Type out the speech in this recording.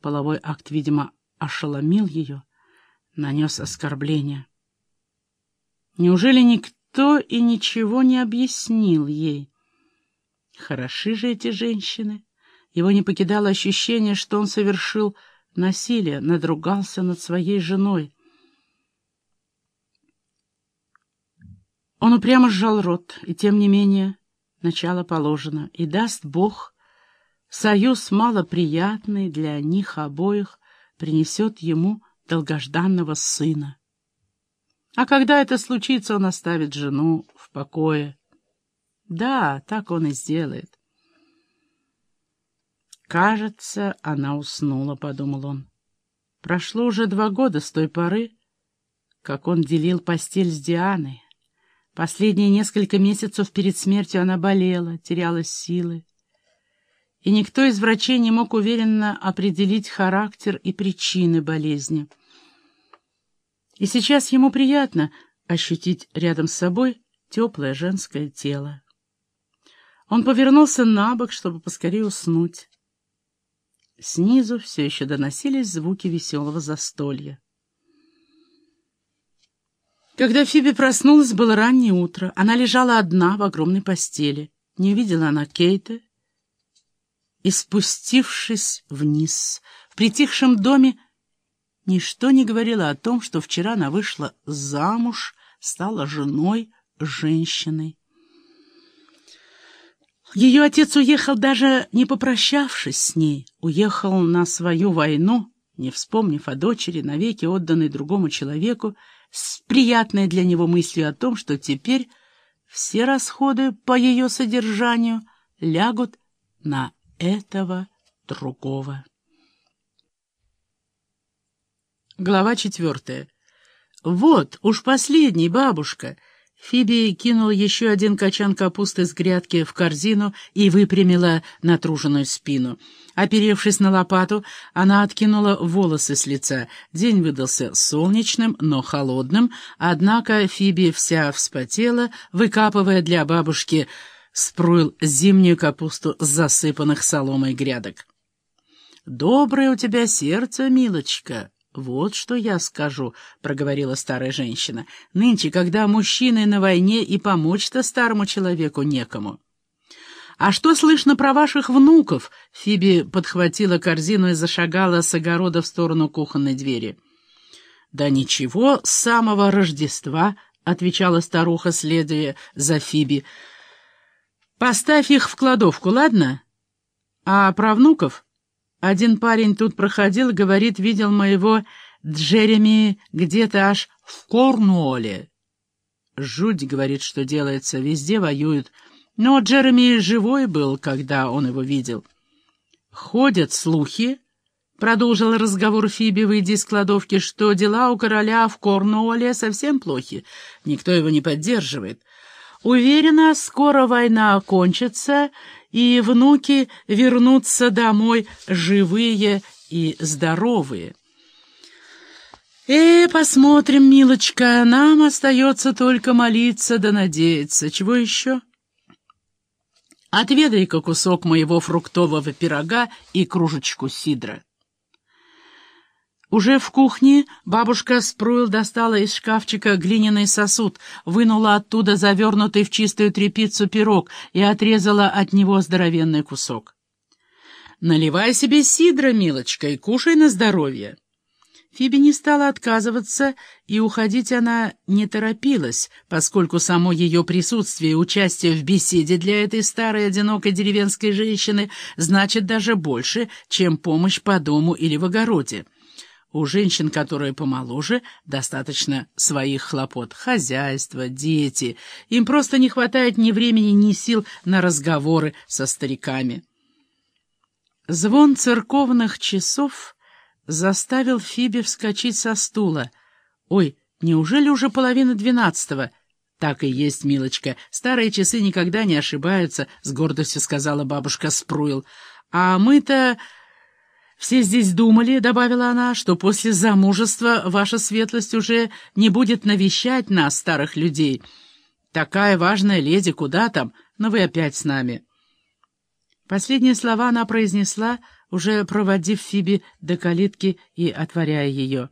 Половой акт, видимо, ошеломил ее, нанес оскорбление. Неужели никто и ничего не объяснил ей? Хороши же эти женщины. Его не покидало ощущение, что он совершил насилие, надругался над своей женой. Он упрямо сжал рот, и тем не менее начало положено, и даст Бог, союз малоприятный для них обоих принесет ему долгожданного сына. А когда это случится, он оставит жену в покое. Да, так он и сделает. «Кажется, она уснула», — подумал он. Прошло уже два года с той поры, как он делил постель с Дианой. Последние несколько месяцев перед смертью она болела, теряла силы. И никто из врачей не мог уверенно определить характер и причины болезни. И сейчас ему приятно ощутить рядом с собой теплое женское тело. Он повернулся на бок, чтобы поскорее уснуть. Снизу все еще доносились звуки веселого застолья. Когда Фиби проснулась, было раннее утро. Она лежала одна в огромной постели. Не увидела она Кейта. И, спустившись вниз, в притихшем доме, ничто не говорило о том, что вчера она вышла замуж, стала женой, женщиной. Ее отец уехал даже не попрощавшись с ней, уехал на свою войну, не вспомнив о дочери, навеки отданной другому человеку, с приятной для него мыслью о том, что теперь все расходы по ее содержанию лягут на этого другого. Глава четвертая. «Вот, уж последний, бабушка!» Фиби кинула еще один качан капусты с грядки в корзину и выпрямила натруженную спину. Оперевшись на лопату, она откинула волосы с лица. День выдался солнечным, но холодным, однако Фиби вся вспотела, выкапывая для бабушки спруил зимнюю капусту с засыпанных соломой грядок. «Доброе у тебя сердце, милочка!» «Вот что я скажу», — проговорила старая женщина. «Нынче, когда мужчины на войне, и помочь-то старому человеку некому». «А что слышно про ваших внуков?» Фиби подхватила корзину и зашагала с огорода в сторону кухонной двери. «Да ничего, с самого Рождества», — отвечала старуха, следуя за Фиби. «Поставь их в кладовку, ладно? А про внуков один парень тут проходил, говорит, видел моего Джереми где-то аж в Корнуолле. Жуть, говорит, что делается, везде воюют. Но Джереми живой был, когда он его видел. Ходят слухи, — продолжил разговор Фиби, выйдя из кладовки, — что дела у короля в Корнуолле совсем плохи. Никто его не поддерживает. Уверена, скоро война окончится, и внуки вернутся домой живые и здоровые. «Э, посмотрим, милочка, нам остается только молиться да надеяться. Чего еще?» «Отведай-ка кусок моего фруктового пирога и кружечку сидра». Уже в кухне бабушка Спруил достала из шкафчика глиняный сосуд, вынула оттуда завернутый в чистую тряпицу пирог и отрезала от него здоровенный кусок. «Наливай себе сидра, милочка, и кушай на здоровье». Фиби не стала отказываться, и уходить она не торопилась, поскольку само ее присутствие и участие в беседе для этой старой одинокой деревенской женщины значит даже больше, чем помощь по дому или в огороде. У женщин, которые помоложе, достаточно своих хлопот. Хозяйство, дети. Им просто не хватает ни времени, ни сил на разговоры со стариками. Звон церковных часов заставил Фиби вскочить со стула. «Ой, неужели уже половина двенадцатого?» «Так и есть, милочка. Старые часы никогда не ошибаются», — с гордостью сказала бабушка Спруил. «А мы-то...» «Все здесь думали, — добавила она, — что после замужества ваша светлость уже не будет навещать нас, старых людей. Такая важная леди, куда там, но вы опять с нами». Последние слова она произнесла уже проводив Фиби до калитки и отворяя ее.